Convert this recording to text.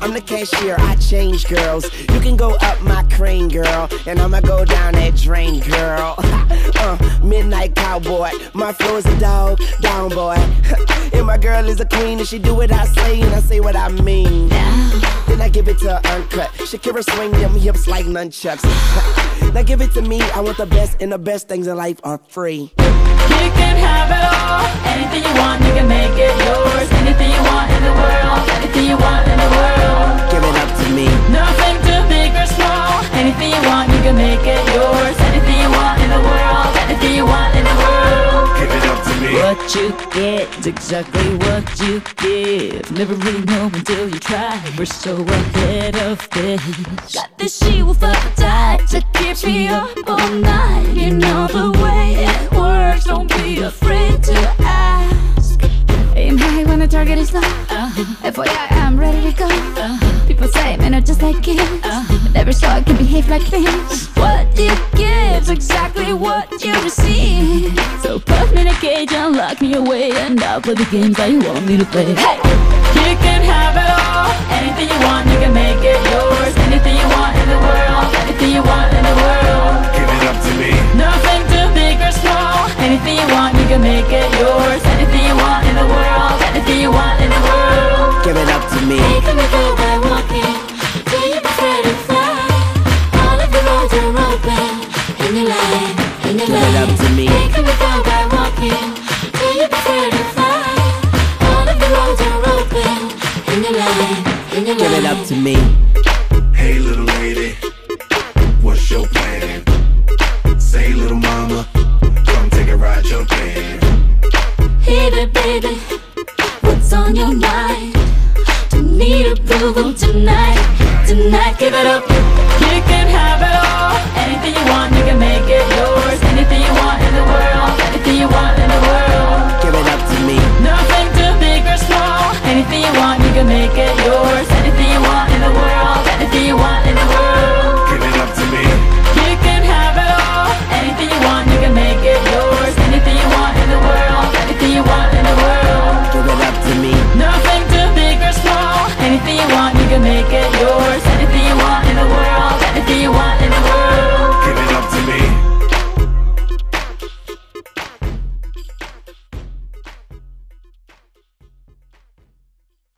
I'm the cashier, I change girls. You can go up my crane, girl, and I'ma go down that drain, girl. uh, midnight cowboy, my flow is a dog, down boy. and my girl is a queen, and she do what I say, and I say what I mean. Then I give it to uncut. Shakira swing them hips like nunchucks. now give it to me, I want the best, and the best things in life are free. You can have it all, anything you want, you can make it yours. You get is exactly what you give. Never really know until you try. We're so ahead of this. Got this she wolf appetite to keep me up all night. You know the way it works. Don't be afraid to ask. Aim high when the target is low. FYI, I'm ready to go. People say men are just like kids. But every song can behave like this. What you give's exactly what you receive. So put me in a cage and lock me away, and I'll play the games that you want me to play. Hey! You can have it all, anything you want, you can make it yours. Anything you want in the world, anything you want in the world. Give it up to me. Nothing too big or small. Anything you want, you can make it Say, little mama, come take a ride, jump in. Need approval tonight. Tonight, give it up.